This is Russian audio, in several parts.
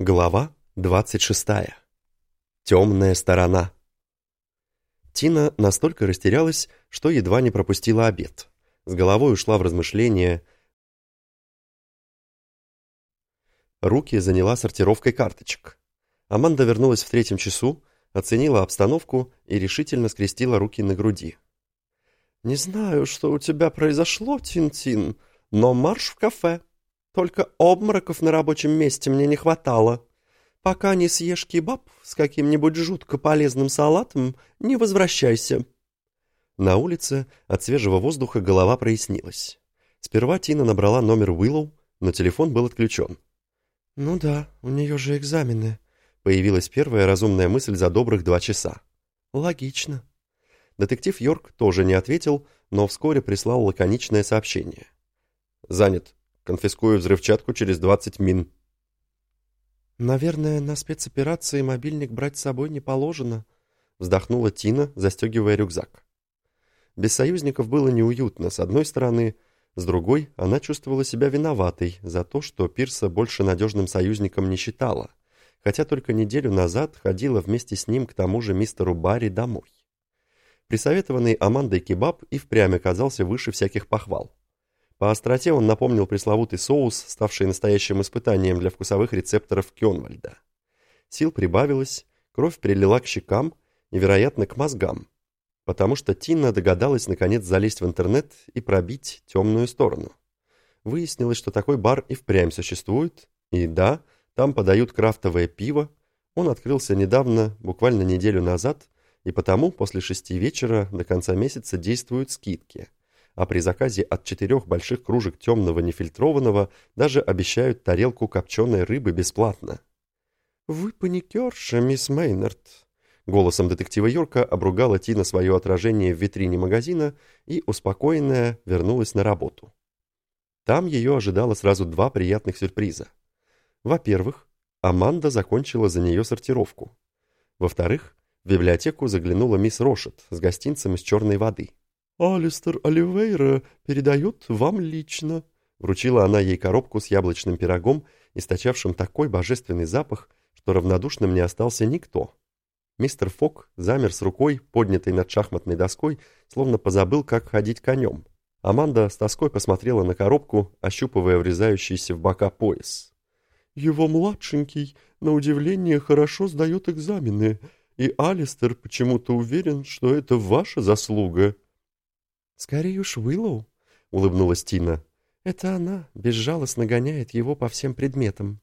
Глава 26. Темная сторона. Тина настолько растерялась, что едва не пропустила обед. С головой ушла в размышления. Руки заняла сортировкой карточек. Аманда вернулась в третьем часу, оценила обстановку и решительно скрестила руки на груди. «Не знаю, что у тебя произошло, Тин-Тин, но марш в кафе!» Только обмороков на рабочем месте мне не хватало. Пока не съешь кебаб с каким-нибудь жутко полезным салатом, не возвращайся». На улице от свежего воздуха голова прояснилась. Сперва Тина набрала номер Уиллоу, но телефон был отключен. «Ну да, у нее же экзамены», — появилась первая разумная мысль за добрых два часа. «Логично». Детектив Йорк тоже не ответил, но вскоре прислал лаконичное сообщение. «Занят. Конфискую взрывчатку через 20 мин». «Наверное, на спецоперации мобильник брать с собой не положено», вздохнула Тина, застегивая рюкзак. Без союзников было неуютно, с одной стороны, с другой она чувствовала себя виноватой за то, что Пирса больше надежным союзником не считала, хотя только неделю назад ходила вместе с ним к тому же мистеру Барри домой. Присоветованный Амандой кебаб и впрямь оказался выше всяких похвал. По остроте он напомнил пресловутый соус, ставший настоящим испытанием для вкусовых рецепторов Кёнвальда. Сил прибавилось, кровь прилила к щекам и, вероятно, к мозгам, потому что Тина догадалась наконец залезть в интернет и пробить темную сторону. Выяснилось, что такой бар и впрямь существует, и да, там подают крафтовое пиво, он открылся недавно, буквально неделю назад, и потому после шести вечера до конца месяца действуют скидки – а при заказе от четырех больших кружек темного нефильтрованного даже обещают тарелку копченой рыбы бесплатно. «Вы паникерша, мисс Мейнард», — голосом детектива Йорка обругала Тина свое отражение в витрине магазина и, успокоенная, вернулась на работу. Там ее ожидало сразу два приятных сюрприза. Во-первых, Аманда закончила за нее сортировку. Во-вторых, в библиотеку заглянула мисс Рошет с гостинцем из черной воды. «Алистер Оливейра передает вам лично». Вручила она ей коробку с яблочным пирогом, источавшим такой божественный запах, что равнодушным не остался никто. Мистер Фок замер с рукой, поднятой над шахматной доской, словно позабыл, как ходить конем. Аманда с тоской посмотрела на коробку, ощупывая врезающийся в бока пояс. «Его младшенький, на удивление, хорошо сдает экзамены, и Алистер почему-то уверен, что это ваша заслуга». «Скорее уж Уиллоу», — улыбнулась Тина. «Это она безжалостно гоняет его по всем предметам».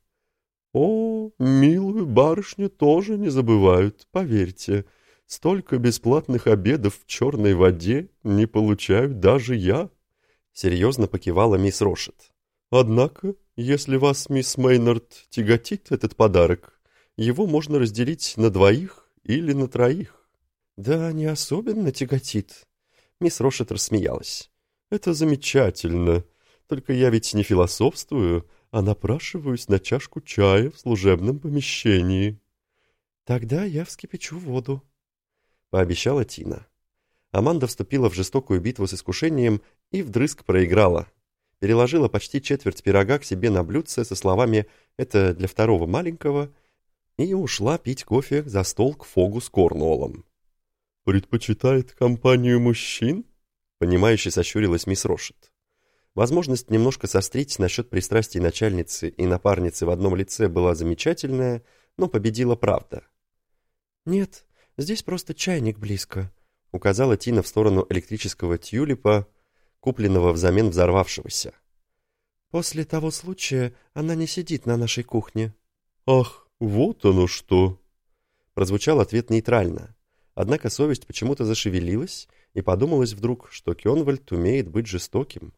«О, милую барышню тоже не забывают, поверьте. Столько бесплатных обедов в черной воде не получаю даже я», — серьезно покивала мисс Рошет. «Однако, если вас, мисс Мейнард, тяготит этот подарок, его можно разделить на двоих или на троих». «Да не особенно тяготит», Мисс Рошет рассмеялась. «Это замечательно. Только я ведь не философствую, а напрашиваюсь на чашку чая в служебном помещении». «Тогда я вскипячу воду», — пообещала Тина. Аманда вступила в жестокую битву с искушением и вдрызг проиграла. Переложила почти четверть пирога к себе на блюдце со словами «это для второго маленького» и ушла пить кофе за стол к Фогу с Корнуоллом. «Предпочитает компанию мужчин?» Понимающе сощурилась мисс Рошет. Возможность немножко сострить насчет пристрастий начальницы и напарницы в одном лице была замечательная, но победила правда. «Нет, здесь просто чайник близко», — указала Тина в сторону электрического тюлипа, купленного взамен взорвавшегося. «После того случая она не сидит на нашей кухне». «Ах, вот оно что!» Прозвучал ответ нейтрально. Однако совесть почему-то зашевелилась, и подумалось вдруг, что Кёнвальд умеет быть жестоким.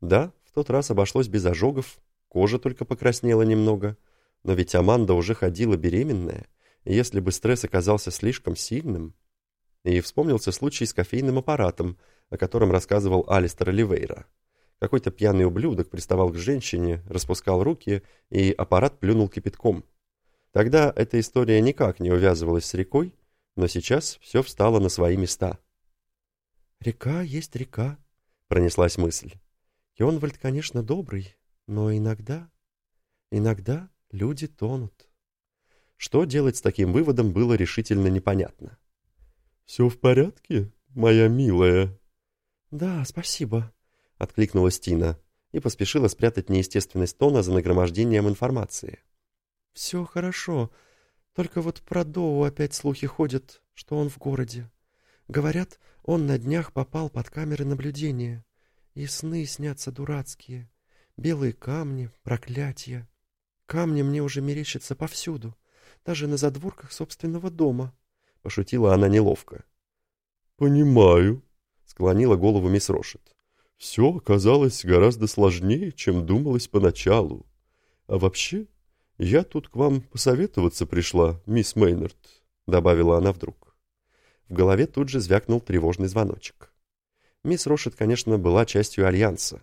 Да, в тот раз обошлось без ожогов, кожа только покраснела немного, но ведь Аманда уже ходила беременная, и если бы стресс оказался слишком сильным... И вспомнился случай с кофейным аппаратом, о котором рассказывал Алистер Оливейра. Какой-то пьяный ублюдок приставал к женщине, распускал руки, и аппарат плюнул кипятком. Тогда эта история никак не увязывалась с рекой, но сейчас все встало на свои места. «Река есть река», — пронеслась мысль. «Кёнвальд, конечно, добрый, но иногда, иногда люди тонут». Что делать с таким выводом было решительно непонятно. «Все в порядке, моя милая?» «Да, спасибо», — откликнулась Тина и поспешила спрятать неестественность тона за нагромождением информации. «Все хорошо, только вот про Доу опять слухи ходят, что он в городе. Говорят, он на днях попал под камеры наблюдения, и сны снятся дурацкие, белые камни, проклятия. Камни мне уже мерещатся повсюду даже на задворках собственного дома. Пошутила она неловко. «Понимаю», — склонила голову мисс Рошет. «Все оказалось гораздо сложнее, чем думалось поначалу. А вообще, я тут к вам посоветоваться пришла, мисс Мейнард», — добавила она вдруг. В голове тут же звякнул тревожный звоночек. Мисс Рошет, конечно, была частью Альянса,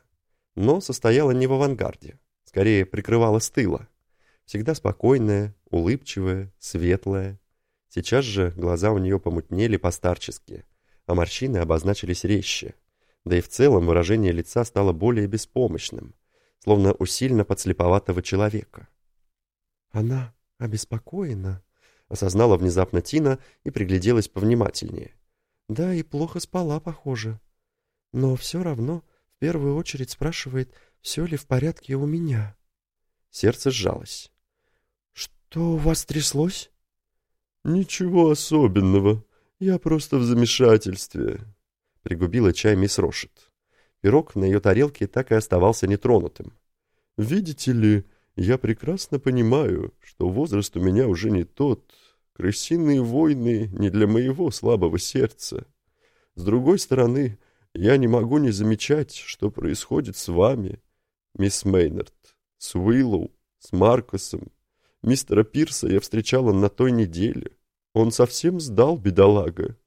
но состояла не в авангарде, скорее прикрывала с тыла. Всегда спокойная, улыбчивая, светлая. Сейчас же глаза у нее помутнели постарчески, а морщины обозначились резче. Да и в целом выражение лица стало более беспомощным, словно у сильно подслеповатого человека. «Она обеспокоена», — осознала внезапно Тина и пригляделась повнимательнее. «Да, и плохо спала, похоже. Но все равно в первую очередь спрашивает, все ли в порядке у меня». Сердце сжалось. «Что у вас тряслось?» «Ничего особенного. Я просто в замешательстве», — пригубила чай мисс Рошет. Пирог на ее тарелке так и оставался нетронутым. «Видите ли, я прекрасно понимаю, что возраст у меня уже не тот. Крысиные войны не для моего слабого сердца. С другой стороны, я не могу не замечать, что происходит с вами, мисс Мейнард, с Уиллоу, с Маркосом, Мистера Пирса я встречала на той неделе. Он совсем сдал, бедолага.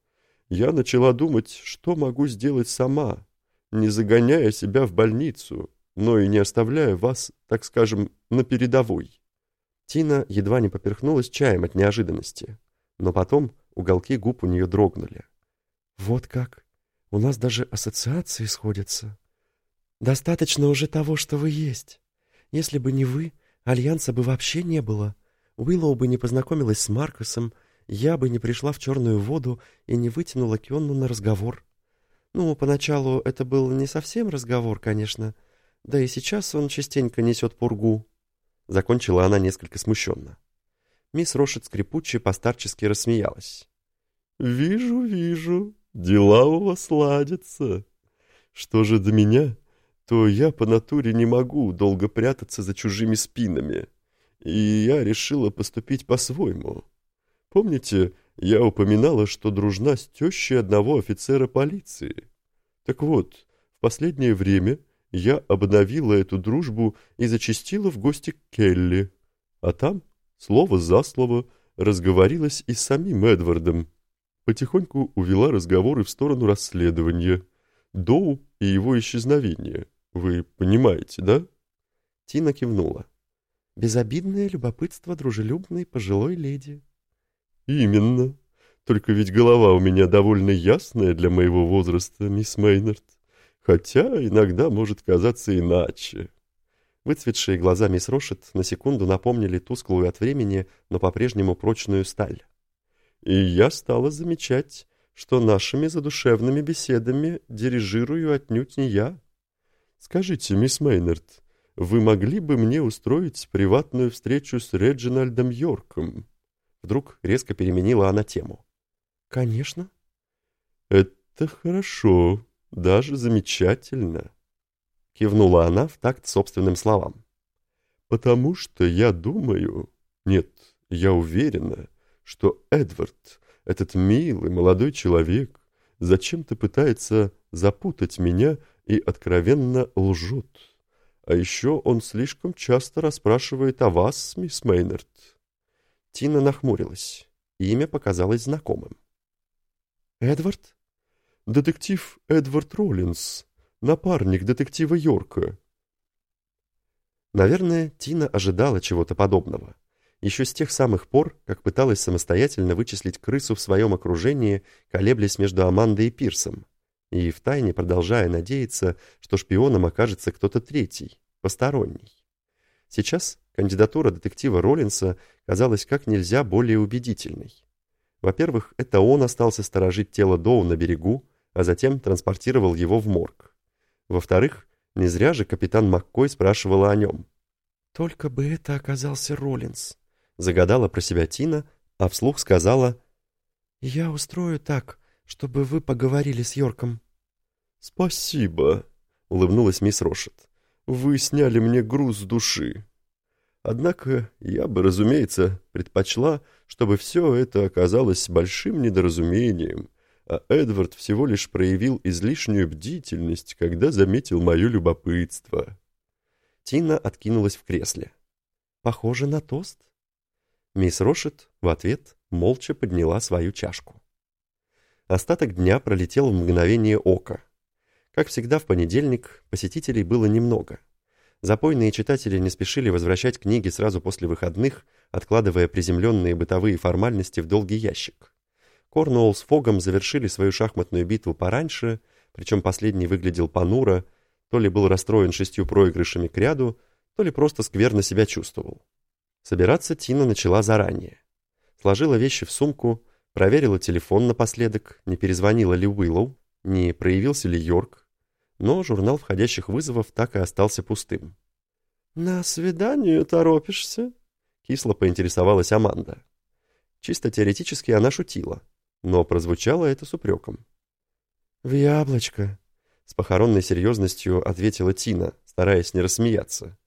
Я начала думать, что могу сделать сама, не загоняя себя в больницу, но и не оставляя вас, так скажем, на передовой. Тина едва не поперхнулась чаем от неожиданности, но потом уголки губ у нее дрогнули. «Вот как! У нас даже ассоциации сходятся. Достаточно уже того, что вы есть. Если бы не вы, Альянса бы вообще не было. Уиллоу бы не познакомилась с Маркосом, я бы не пришла в черную воду и не вытянула Кионну на разговор. Ну, поначалу это был не совсем разговор, конечно, да и сейчас он частенько несет пургу. Закончила она несколько смущенно. Мисс Рошет скрипуче постарчески рассмеялась. «Вижу, вижу, дела у вас ладятся. Что же до меня, то я по натуре не могу долго прятаться за чужими спинами, и я решила поступить по-своему. Помните, я упоминала, что дружна с тещей одного офицера полиции? Так вот, в последнее время я обновила эту дружбу и зачастила в гости к Келли, а там, слово за слово, разговорилась и с самим Эдвардом. Потихоньку увела разговоры в сторону расследования, Доу и его исчезновения. Вы понимаете, да?» Тина кивнула. «Безобидное любопытство дружелюбной пожилой леди». «Именно. Только ведь голова у меня довольно ясная для моего возраста, мисс Мейнард. Хотя иногда может казаться иначе». Выцветшие глаза мисс Рошет на секунду напомнили тусклую от времени, но по-прежнему прочную сталь. «И я стала замечать, что нашими задушевными беседами дирижирую отнюдь не я, «Скажите, мисс Мейнард, вы могли бы мне устроить приватную встречу с Реджинальдом Йорком?» Вдруг резко переменила она тему. «Конечно». «Это хорошо, даже замечательно», — кивнула она в такт собственным словам. «Потому что я думаю, нет, я уверена, что Эдвард, этот милый молодой человек, зачем-то пытается запутать меня и откровенно лжет. А еще он слишком часто расспрашивает о вас, мисс Мейнард. Тина нахмурилась. Имя показалось знакомым. «Эдвард?» «Детектив Эдвард Роллинс, напарник детектива Йорка». Наверное, Тина ожидала чего-то подобного. Еще с тех самых пор, как пыталась самостоятельно вычислить крысу в своем окружении, колеблясь между Амандой и Пирсом и втайне продолжая надеяться, что шпионом окажется кто-то третий, посторонний. Сейчас, кандидатура детектива Роллинса казалась как нельзя более убедительной. Во-первых, это он остался сторожить тело Доу на берегу, а затем транспортировал его в морг. Во-вторых, не зря же капитан Маккой спрашивала о нем. «Только бы это оказался Роллинс», — загадала про себя Тина, а вслух сказала, «Я устрою так, чтобы вы поговорили с Йорком». «Спасибо», — улыбнулась мисс Рошет. «Вы сняли мне груз с души. Однако я бы, разумеется, предпочла, чтобы все это оказалось большим недоразумением, а Эдвард всего лишь проявил излишнюю бдительность, когда заметил мое любопытство». Тина откинулась в кресле. «Похоже на тост». Мисс Рошет в ответ молча подняла свою чашку. Остаток дня пролетел в мгновение ока. Как всегда в понедельник посетителей было немного. Запойные читатели не спешили возвращать книги сразу после выходных, откладывая приземленные бытовые формальности в долгий ящик. Корнуолл с Фогом завершили свою шахматную битву пораньше, причем последний выглядел понуро, то ли был расстроен шестью проигрышами к ряду, то ли просто скверно себя чувствовал. Собираться Тина начала заранее. Сложила вещи в сумку, проверила телефон напоследок, не перезвонила ли Уиллоу, не проявился ли Йорк, но журнал входящих вызовов так и остался пустым. «На свидание торопишься?» — кисло поинтересовалась Аманда. Чисто теоретически она шутила, но прозвучало это с упреком. «В яблочко», — с похоронной серьезностью ответила Тина, стараясь не рассмеяться.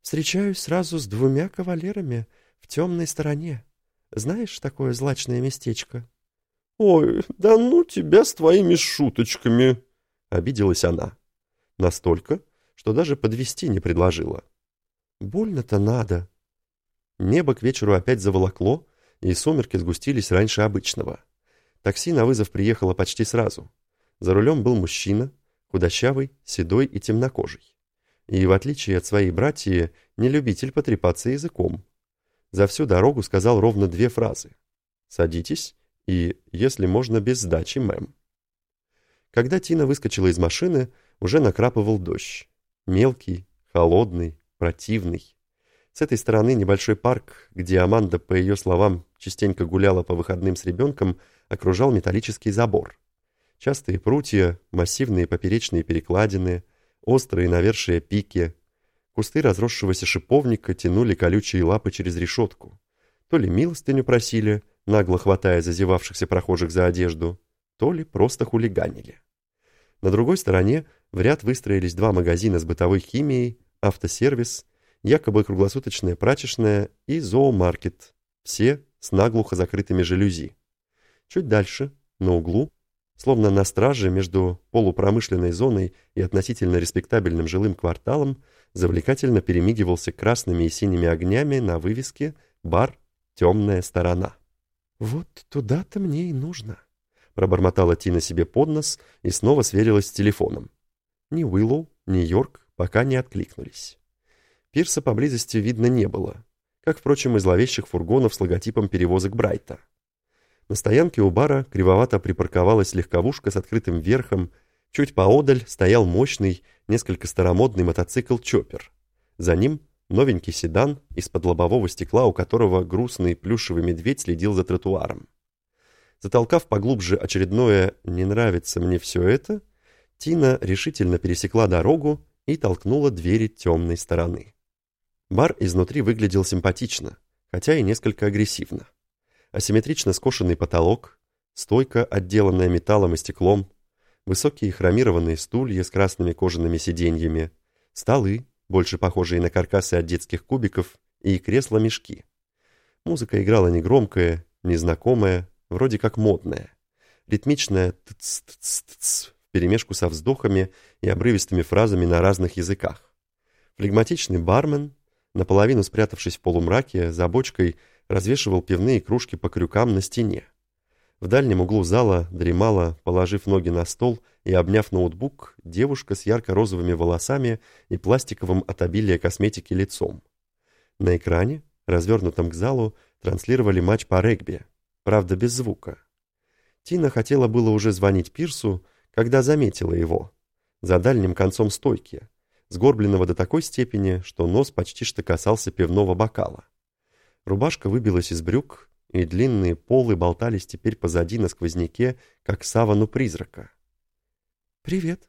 «Встречаюсь сразу с двумя кавалерами в темной стороне. Знаешь такое злачное местечко?» «Ой, да ну тебя с твоими шуточками!» — обиделась она. Настолько, что даже подвести не предложила. «Больно-то надо». Небо к вечеру опять заволокло, и сумерки сгустились раньше обычного. Такси на вызов приехало почти сразу. За рулем был мужчина, худощавый, седой и темнокожий. И, в отличие от своей братьи, не любитель потрепаться языком. За всю дорогу сказал ровно две фразы. «Садитесь» и «если можно без сдачи, мэм». Когда Тина выскочила из машины, уже накрапывал дождь. Мелкий, холодный, противный. С этой стороны небольшой парк, где Аманда, по ее словам, частенько гуляла по выходным с ребенком, окружал металлический забор. Частые прутья, массивные поперечные перекладины, острые навершие пики. Кусты разросшегося шиповника тянули колючие лапы через решетку. То ли милостыню просили, нагло хватая зазевавшихся прохожих за одежду, то ли просто хулиганили. На другой стороне в ряд выстроились два магазина с бытовой химией, автосервис, якобы круглосуточная прачечная и зоомаркет, все с наглухо закрытыми жалюзи. Чуть дальше, на углу, словно на страже между полупромышленной зоной и относительно респектабельным жилым кварталом, завлекательно перемигивался красными и синими огнями на вывеске «Бар «Темная сторона». «Вот туда-то мне и нужно», — пробормотала Тина себе под нос и снова сверилась с телефоном. Ни Уиллоу, ни Йорк пока не откликнулись. Пирса поблизости видно не было, как, впрочем, и зловещих фургонов с логотипом перевозок Брайта. На стоянке у бара кривовато припарковалась легковушка с открытым верхом, чуть поодаль стоял мощный, несколько старомодный мотоцикл «Чоппер». За ним новенький седан, из-под лобового стекла у которого грустный плюшевый медведь следил за тротуаром. Затолкав поглубже очередное «не нравится мне все это», Тина решительно пересекла дорогу и толкнула двери темной стороны. Бар изнутри выглядел симпатично, хотя и несколько агрессивно. Асимметрично скошенный потолок, стойка, отделанная металлом и стеклом, высокие хромированные стулья с красными кожаными сиденьями, столы, больше похожие на каркасы от детских кубиков, и кресла-мешки. Музыка играла негромкая, незнакомая, вроде как модная. Ритмичная «тц-тц-тц» вперемешку со вздохами и обрывистыми фразами на разных языках. Флегматичный бармен, наполовину спрятавшись в полумраке, за бочкой развешивал пивные кружки по крюкам на стене. В дальнем углу зала дремала, положив ноги на стол и обняв ноутбук, девушка с ярко-розовыми волосами и пластиковым от обилия косметики лицом. На экране, развернутом к залу, транслировали матч по регби, правда без звука. Тина хотела было уже звонить Пирсу, когда заметила его. За дальним концом стойки, сгорбленного до такой степени, что нос почти что касался пивного бокала. Рубашка выбилась из брюк, и длинные полы болтались теперь позади на сквозняке, как савану призрака. «Привет!»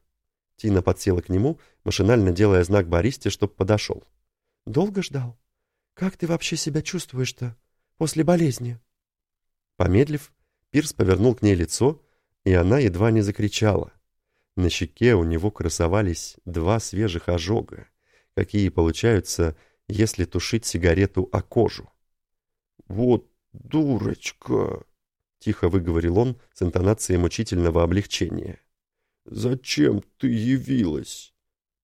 Тина подсела к нему, машинально делая знак Бористе, чтоб подошел. «Долго ждал? Как ты вообще себя чувствуешь-то после болезни?» Помедлив, Пирс повернул к ней лицо, и она едва не закричала. На щеке у него красовались два свежих ожога, какие получаются, если тушить сигарету о кожу. «Вот дурочка!» — тихо выговорил он с интонацией мучительного облегчения. «Зачем ты явилась?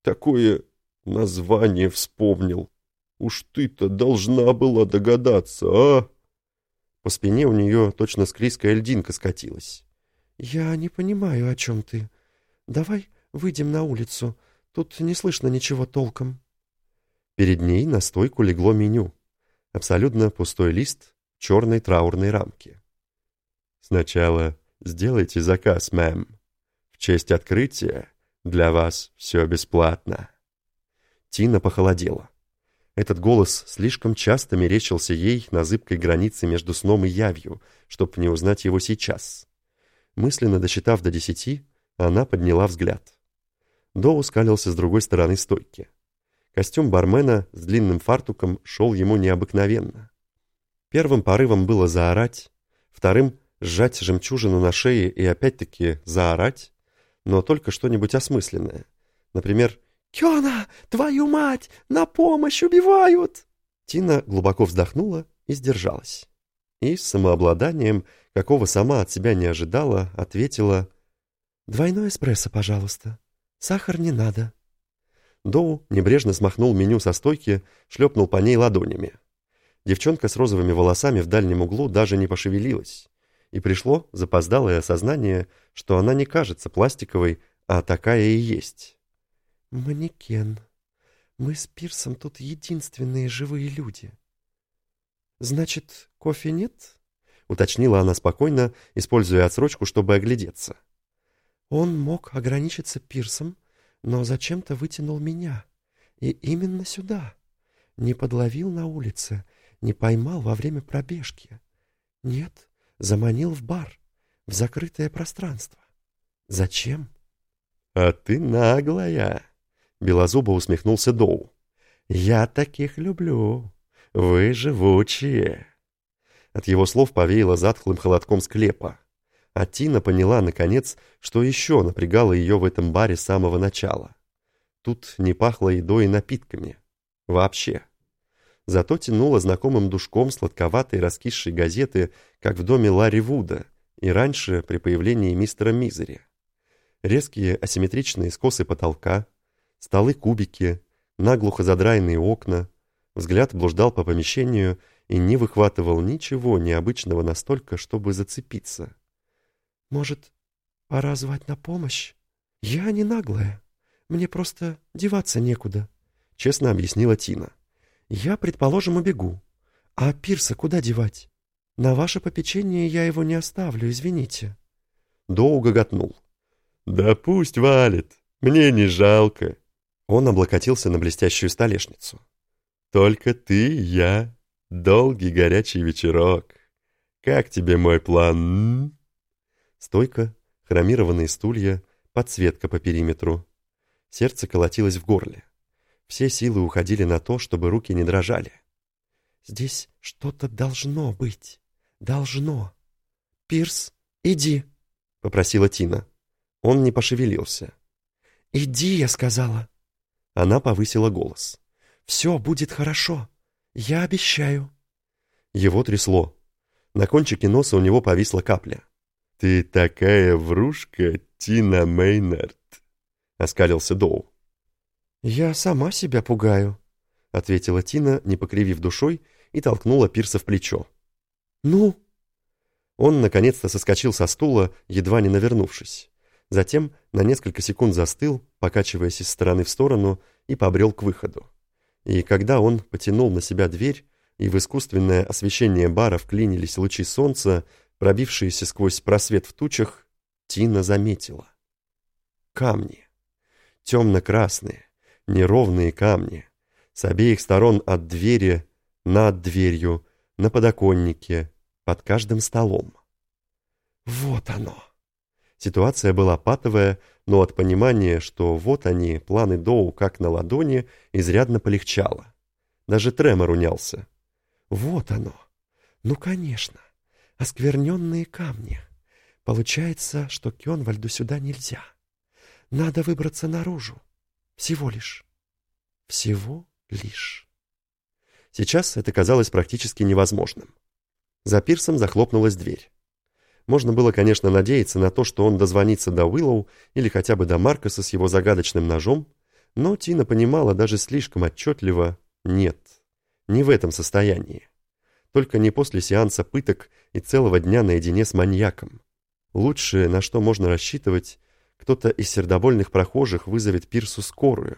Такое название вспомнил. Уж ты-то должна была догадаться, а?» По спине у нее точно склизкая льдинка скатилась. «Я не понимаю, о чем ты. Давай выйдем на улицу. Тут не слышно ничего толком». Перед ней на стойку легло меню. Абсолютно пустой лист черной траурной рамки. «Сначала сделайте заказ, мэм. В честь открытия для вас все бесплатно». Тина похолодела. Этот голос слишком часто мерещился ей на зыбкой границе между сном и явью, чтобы не узнать его сейчас. Мысленно досчитав до десяти, она подняла взгляд. Доу скалился с другой стороны стойки. Костюм бармена с длинным фартуком шел ему необыкновенно. Первым порывом было заорать, вторым — сжать жемчужину на шее и опять-таки заорать, но только что-нибудь осмысленное. Например, «Кёна, твою мать! На помощь! Убивают!» Тина глубоко вздохнула и сдержалась. И с самообладанием, какого сама от себя не ожидала, ответила «Двойной эспрессо, пожалуйста. Сахар не надо». Доу небрежно смахнул меню со стойки, шлепнул по ней ладонями. Девчонка с розовыми волосами в дальнем углу даже не пошевелилась. И пришло запоздалое осознание, что она не кажется пластиковой, а такая и есть. «Манекен. Мы с Пирсом тут единственные живые люди». «Значит, кофе нет?» — уточнила она спокойно, используя отсрочку, чтобы оглядеться. «Он мог ограничиться Пирсом, но зачем-то вытянул меня. И именно сюда. Не подловил на улице, не поймал во время пробежки. Нет, заманил в бар, в закрытое пространство. Зачем?» «А ты наглая!» Белозубо усмехнулся Доу. «Я таких люблю. Вы живучие». От его слов повеяло затхлым холодком склепа. А Тина поняла, наконец, что еще напрягало ее в этом баре с самого начала. Тут не пахло едой и напитками. Вообще. Зато тянуло знакомым душком сладковатой раскисшей газеты, как в доме Ларри Вуда и раньше при появлении мистера Мизери. Резкие асимметричные скосы потолка, столы-кубики, наглухо задраенные окна. Взгляд блуждал по помещению и не выхватывал ничего необычного настолько, чтобы зацепиться. «Может, пора звать на помощь? Я не наглая. Мне просто деваться некуда», — честно объяснила Тина. «Я, предположим, убегу. А Пирса куда девать? На ваше попечение я его не оставлю, извините». Доу гоготнул. «Да пусть валит, мне не жалко. Он облокотился на блестящую столешницу. «Только ты, я, долгий горячий вечерок. Как тебе мой план?» Стойка, хромированные стулья, подсветка по периметру. Сердце колотилось в горле. Все силы уходили на то, чтобы руки не дрожали. «Здесь что-то должно быть. Должно. Пирс, иди», — попросила Тина. Он не пошевелился. «Иди», — я сказала. Она повысила голос. «Все будет хорошо. Я обещаю». Его трясло. На кончике носа у него повисла капля. «Ты такая врушка, Тина Мейнард», — оскалился Доу. «Я сама себя пугаю», — ответила Тина, не покривив душой, и толкнула Пирса в плечо. «Ну?» Он наконец-то соскочил со стула, едва не навернувшись. Затем на несколько секунд застыл, покачиваясь из стороны в сторону, и побрел к выходу. И когда он потянул на себя дверь, и в искусственное освещение бара вклинились лучи солнца, пробившиеся сквозь просвет в тучах, Тина заметила. Камни. Темно-красные, неровные камни. С обеих сторон от двери, над дверью, на подоконнике, под каждым столом. Вот оно. Ситуация была патовая, но от понимания, что вот они, планы Доу как на ладони, изрядно полегчало. Даже тремор унялся. Вот оно. Ну, конечно. Оскверненные камни. Получается, что Кенвальду сюда нельзя. Надо выбраться наружу. Всего лишь. Всего лишь. Сейчас это казалось практически невозможным. За пирсом захлопнулась дверь. Можно было, конечно, надеяться на то, что он дозвонится до Уиллоу или хотя бы до Маркоса с его загадочным ножом, но Тина понимала даже слишком отчетливо «нет, не в этом состоянии». Только не после сеанса пыток и целого дня наедине с маньяком. Лучшее, на что можно рассчитывать, кто-то из сердобольных прохожих вызовет Пирсу скорую.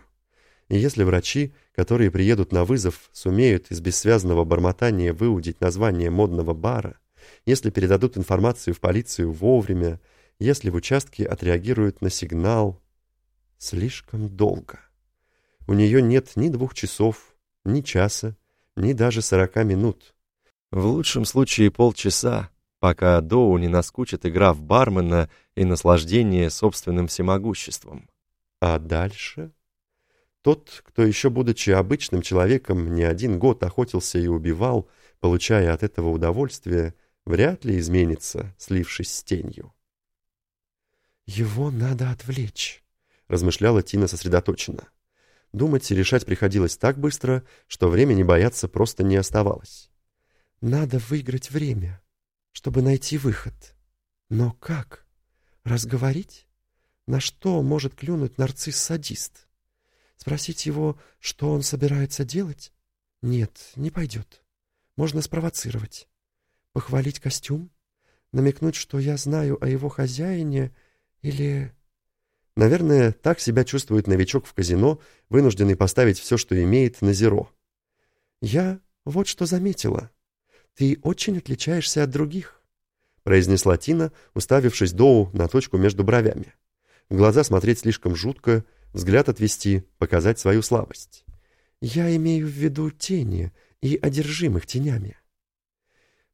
И если врачи, которые приедут на вызов, сумеют из бессвязного бормотания выудить название модного бара, если передадут информацию в полицию вовремя, если в участке отреагируют на сигнал. Слишком долго. У нее нет ни двух часов, ни часа, ни даже сорока минут. В лучшем случае полчаса, пока Доу не наскучит игра в бармена и наслаждение собственным всемогуществом. А дальше? Тот, кто еще будучи обычным человеком не один год охотился и убивал, получая от этого удовольствие, вряд ли изменится, слившись с тенью. «Его надо отвлечь», — размышляла Тина сосредоточенно. Думать и решать приходилось так быстро, что времени бояться просто не оставалось. «Надо выиграть время, чтобы найти выход. Но как? Разговорить? На что может клюнуть нарцисс-садист? Спросить его, что он собирается делать? Нет, не пойдет. Можно спровоцировать. Похвалить костюм? Намекнуть, что я знаю о его хозяине? Или... Наверное, так себя чувствует новичок в казино, вынужденный поставить все, что имеет, на зеро. «Я вот что заметила. Ты очень отличаешься от других», — произнесла Тина, уставившись Доу на точку между бровями. В глаза смотреть слишком жутко, взгляд отвести, показать свою слабость. «Я имею в виду тени и одержимых тенями.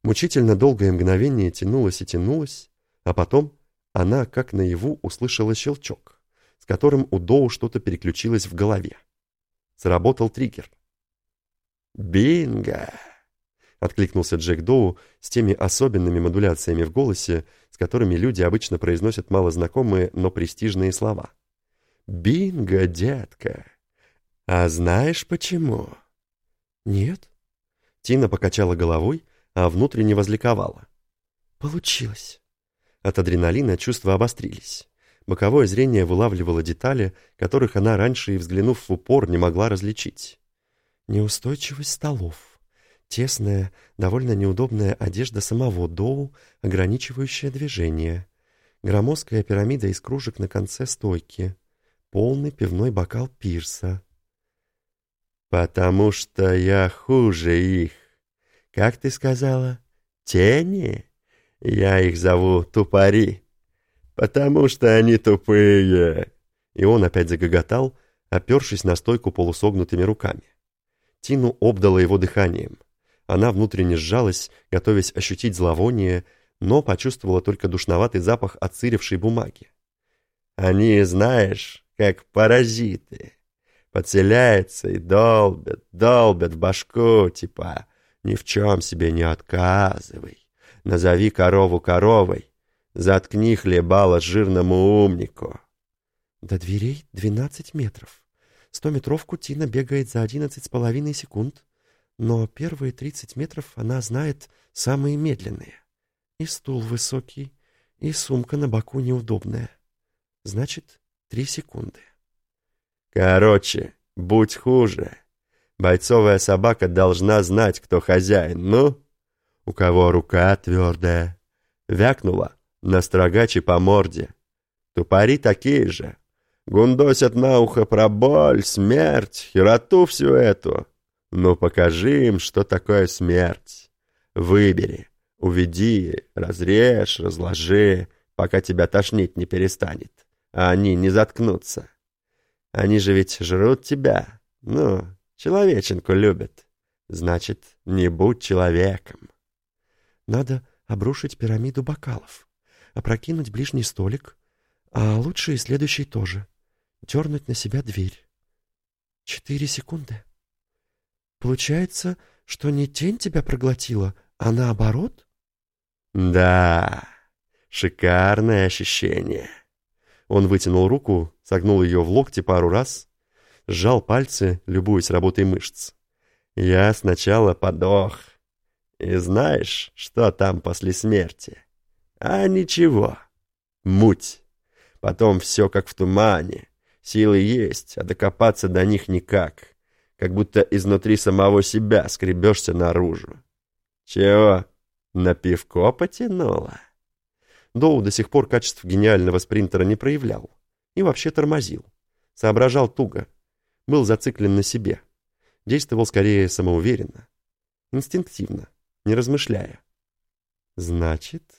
Мучительно долгое мгновение тянулось и тянулось, а потом она, как наяву, услышала щелчок, с которым у Доу что-то переключилось в голове. Сработал триггер. «Бинго!» — откликнулся Джек Доу с теми особенными модуляциями в голосе, с которыми люди обычно произносят малознакомые, но престижные слова. «Бинго, детка! А знаешь почему?» «Нет». Тина покачала головой, а внутренне возликовала. «Получилось!» От адреналина чувства обострились. Боковое зрение вылавливало детали, которых она раньше и взглянув в упор не могла различить. Неустойчивость столов. Тесная, довольно неудобная одежда самого Доу, ограничивающая движение. Громоздкая пирамида из кружек на конце стойки. Полный пивной бокал пирса. «Потому что я хуже их», как ты сказала? Тени? Я их зову тупари, потому что они тупые. И он опять загоготал, опершись на стойку полусогнутыми руками. Тину обдала его дыханием. Она внутренне сжалась, готовясь ощутить зловоние, но почувствовала только душноватый запах отсыревшей бумаги. Они, знаешь, как паразиты. Подселяются и долбят, долбят в башку, типа ни в чем себе не отказывай. Назови корову коровой. Заткни хлебало жирному умнику. До дверей двенадцать метров. Стометровку Тина бегает за одиннадцать с половиной секунд, но первые тридцать метров она знает самые медленные. И стул высокий, и сумка на боку неудобная. Значит, три секунды. Короче, будь хуже. Бойцовая собака должна знать, кто хозяин. Ну, у кого рука твердая. Вякнула на строгаче по морде. Тупари такие же. Гундосят на ухо про боль, смерть, хероту всю эту. Ну, покажи им, что такое смерть. Выбери, уведи, разрежь, разложи, пока тебя тошнить не перестанет, а они не заткнутся. Они же ведь жрут тебя. Ну, человеченку любят. Значит, не будь человеком. Надо обрушить пирамиду бокалов, опрокинуть ближний столик, а лучше и следующий тоже. Дернуть на себя дверь. Четыре секунды. Получается, что не тень тебя проглотила, а наоборот? Да, шикарное ощущение. Он вытянул руку, согнул ее в локте пару раз, сжал пальцы, любуясь работой мышц. Я сначала подох. И знаешь, что там после смерти? А ничего. Муть. Потом все как в тумане. Силы есть, а докопаться до них никак. Как будто изнутри самого себя скребешься наружу. Чего, на пивко потянуло? Доу до сих пор качеств гениального спринтера не проявлял. И вообще тормозил. Соображал туго. Был зациклен на себе. Действовал скорее самоуверенно. Инстинктивно, не размышляя. «Значит,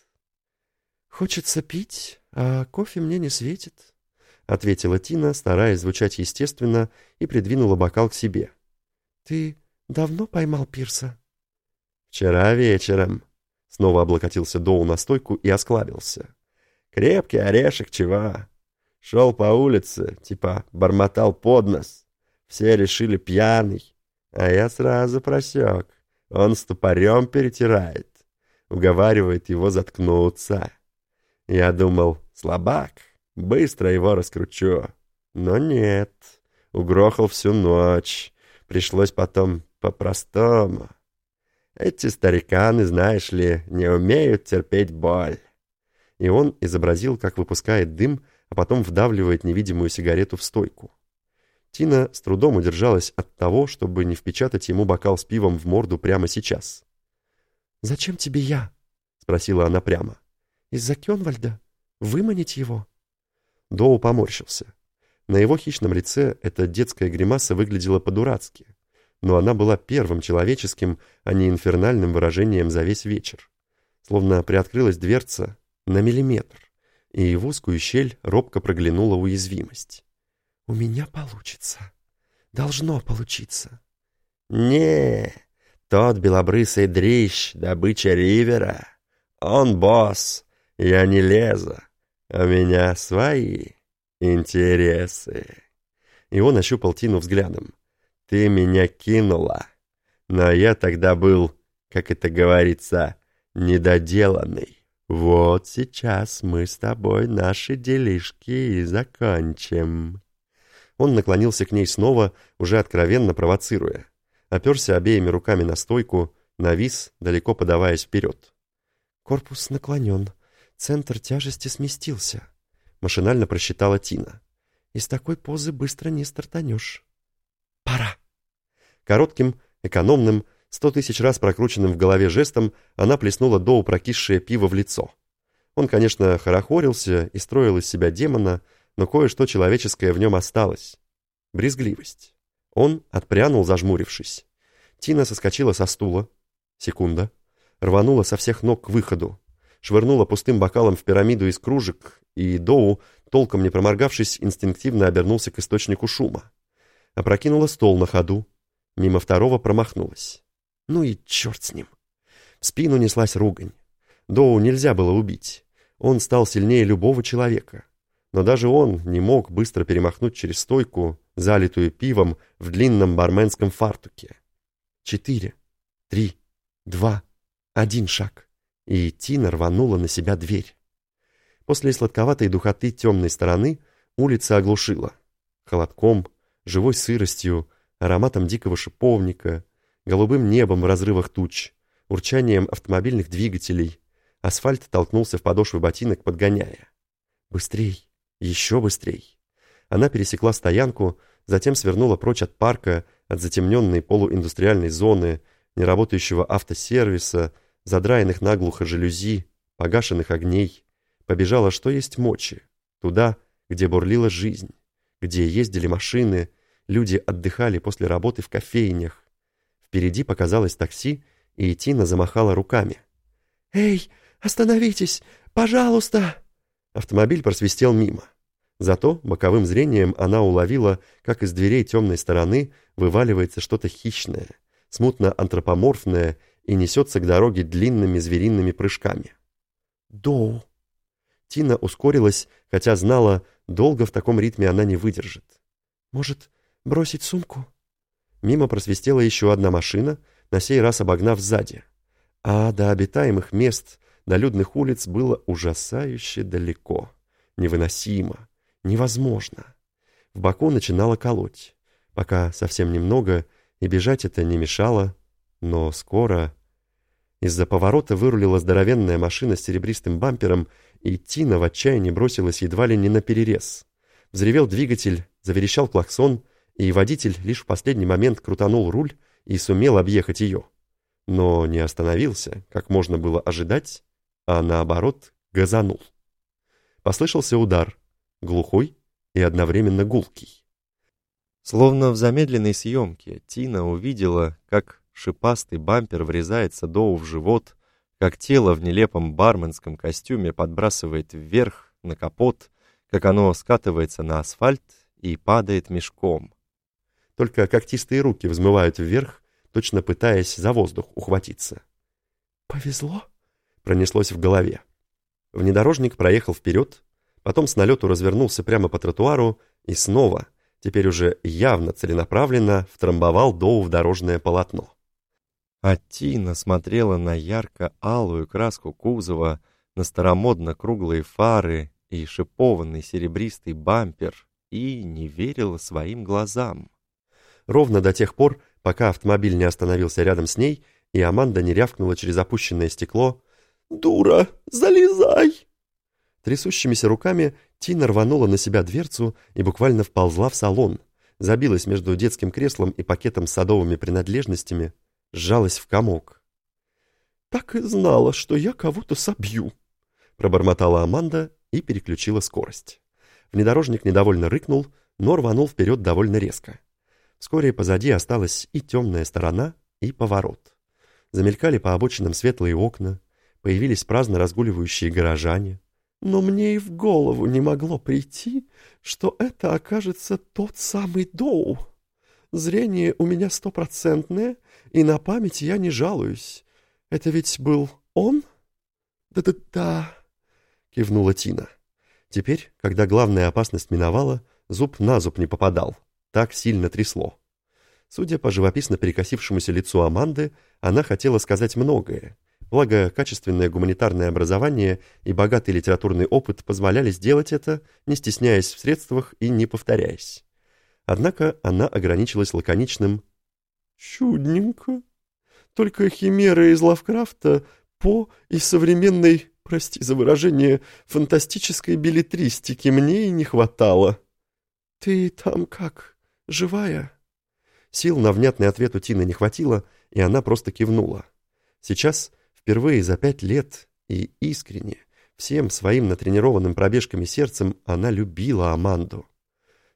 хочется пить, а кофе мне не светит», — ответила Тина, стараясь звучать естественно, и придвинула бокал к себе. «Ты давно поймал Пирса?» «Вчера вечером», — снова облокотился Доу на стойку и осклабился. «Крепкий орешек, чего? Шел по улице, типа бормотал под нос. Все решили пьяный, а я сразу просек. Он с перетирает, уговаривает его заткнуться. Я думал, слабак, быстро его раскручу. Но нет, угрохал всю ночь. Пришлось потом по-простому. Эти стариканы, знаешь ли, не умеют терпеть боль. И он изобразил, как выпускает дым, а потом вдавливает невидимую сигарету в стойку. Тина с трудом удержалась от того, чтобы не впечатать ему бокал с пивом в морду прямо сейчас. «Зачем тебе я?» — спросила она прямо. «Из-за Кенвальда? Выманить его?» Доу поморщился. На его хищном лице эта детская гримаса выглядела по-дурацки, но она была первым человеческим, а не инфернальным выражением за весь вечер. Словно приоткрылась дверца на миллиметр, и в узкую щель робко проглянула уязвимость. «У меня получится. Должно получиться». «Не, тот белобрысый дрищ, добыча Ривера. Он босс, я не лезу. У меня свои интересы». И он ощупал Тину взглядом. «Ты меня кинула, но я тогда был, как это говорится, недоделанный. Вот сейчас мы с тобой наши делишки и закончим». Он наклонился к ней снова, уже откровенно провоцируя. Оперся обеими руками на стойку, навис, далеко подаваясь вперед. «Корпус наклонен. Центр тяжести сместился», — машинально просчитала Тина. «Из такой позы быстро не стартанешь». «Пора!» Коротким, экономным, сто тысяч раз прокрученным в голове жестом она плеснула до прокисшее пиво в лицо. Он, конечно, хорохорился и строил из себя демона, но кое-что человеческое в нем осталось. Брезгливость. Он отпрянул, зажмурившись. Тина соскочила со стула. Секунда. Рванула со всех ног к выходу. Швырнула пустым бокалом в пирамиду из кружек, и Доу, толком не проморгавшись, инстинктивно обернулся к источнику шума. Опрокинула стол на ходу. Мимо второго промахнулась. Ну и черт с ним. В спину неслась ругань. Доу нельзя было убить. Он стал сильнее любого человека но даже он не мог быстро перемахнуть через стойку, залитую пивом в длинном барменском фартуке. Четыре, три, два, один шаг, и Тина рванула на себя дверь. После сладковатой духоты темной стороны улица оглушила. Холодком, живой сыростью, ароматом дикого шиповника, голубым небом в разрывах туч, урчанием автомобильных двигателей. Асфальт толкнулся в подошвы ботинок, подгоняя. «Быстрей! Еще быстрей. Она пересекла стоянку, затем свернула прочь от парка, от затемненной полуиндустриальной зоны, неработающего автосервиса, задраенных наглухо жалюзи, погашенных огней. Побежала, что есть мочи, туда, где бурлила жизнь, где ездили машины, люди отдыхали после работы в кофейнях. Впереди показалось такси, и Тина замахала руками. «Эй, остановитесь! Пожалуйста!» Автомобиль просвистел мимо. Зато боковым зрением она уловила, как из дверей темной стороны вываливается что-то хищное, смутно антропоморфное и несется к дороге длинными звериными прыжками. «Доу!» Тина ускорилась, хотя знала, долго в таком ритме она не выдержит. «Может, бросить сумку?» Мимо просвистела еще одна машина, на сей раз обогнав сзади. А до обитаемых мест, до людных улиц было ужасающе далеко. Невыносимо. Невозможно. В боку начинало колоть. Пока совсем немного, и бежать это не мешало, но скоро... Из-за поворота вырулила здоровенная машина с серебристым бампером, и Тина в отчаянии бросилась едва ли не на перерез. Взревел двигатель, заверещал клаксон, и водитель лишь в последний момент крутанул руль и сумел объехать ее. Но не остановился, как можно было ожидать, а наоборот газанул. Послышался удар, глухой и одновременно гулкий. Словно в замедленной съемке Тина увидела, как шипастый бампер врезается Доу в живот, как тело в нелепом барменском костюме подбрасывает вверх на капот, как оно скатывается на асфальт и падает мешком. Только когтистые руки взмывают вверх, точно пытаясь за воздух ухватиться. «Повезло?» — пронеслось в голове. Внедорожник проехал вперед, потом с налету развернулся прямо по тротуару и снова, теперь уже явно целенаправленно, втрамбовал Доу в дорожное полотно. А Тина смотрела на ярко-алую краску кузова, на старомодно круглые фары и шипованный серебристый бампер и не верила своим глазам. Ровно до тех пор, пока автомобиль не остановился рядом с ней, и Аманда не рявкнула через опущенное стекло «Дура, залезай!» Трясущимися руками Тина рванула на себя дверцу и буквально вползла в салон, забилась между детским креслом и пакетом с садовыми принадлежностями, сжалась в комок. «Так и знала, что я кого-то собью», — пробормотала Аманда и переключила скорость. Внедорожник недовольно рыкнул, но рванул вперед довольно резко. Вскоре позади осталась и темная сторона, и поворот. Замелькали по обочинам светлые окна, появились праздно разгуливающие горожане. Но мне и в голову не могло прийти, что это окажется тот самый Доу. Зрение у меня стопроцентное, и на память я не жалуюсь. Это ведь был он? Да-да-да, кивнула Тина. Теперь, когда главная опасность миновала, зуб на зуб не попадал. Так сильно трясло. Судя по живописно перекосившемуся лицу Аманды, она хотела сказать многое, Благо, качественное гуманитарное образование и богатый литературный опыт позволяли сделать это, не стесняясь в средствах и не повторяясь. Однако она ограничилась лаконичным «Чудненько. Только химеры из Лавкрафта, По и современной, прости за выражение, фантастической билетристики мне и не хватало. Ты там как, живая?» Сил на внятный ответ у Тины не хватило, и она просто кивнула. Сейчас Впервые за пять лет и искренне, всем своим натренированным пробежками сердцем она любила Аманду.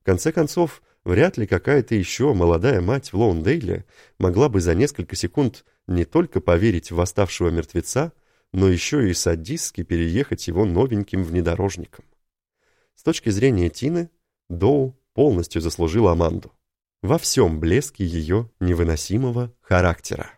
В конце концов, вряд ли какая-то еще молодая мать в Лоундейле могла бы за несколько секунд не только поверить в восставшего мертвеца, но еще и садистски переехать его новеньким внедорожником. С точки зрения Тины, Доу полностью заслужила Аманду. Во всем блеске ее невыносимого характера.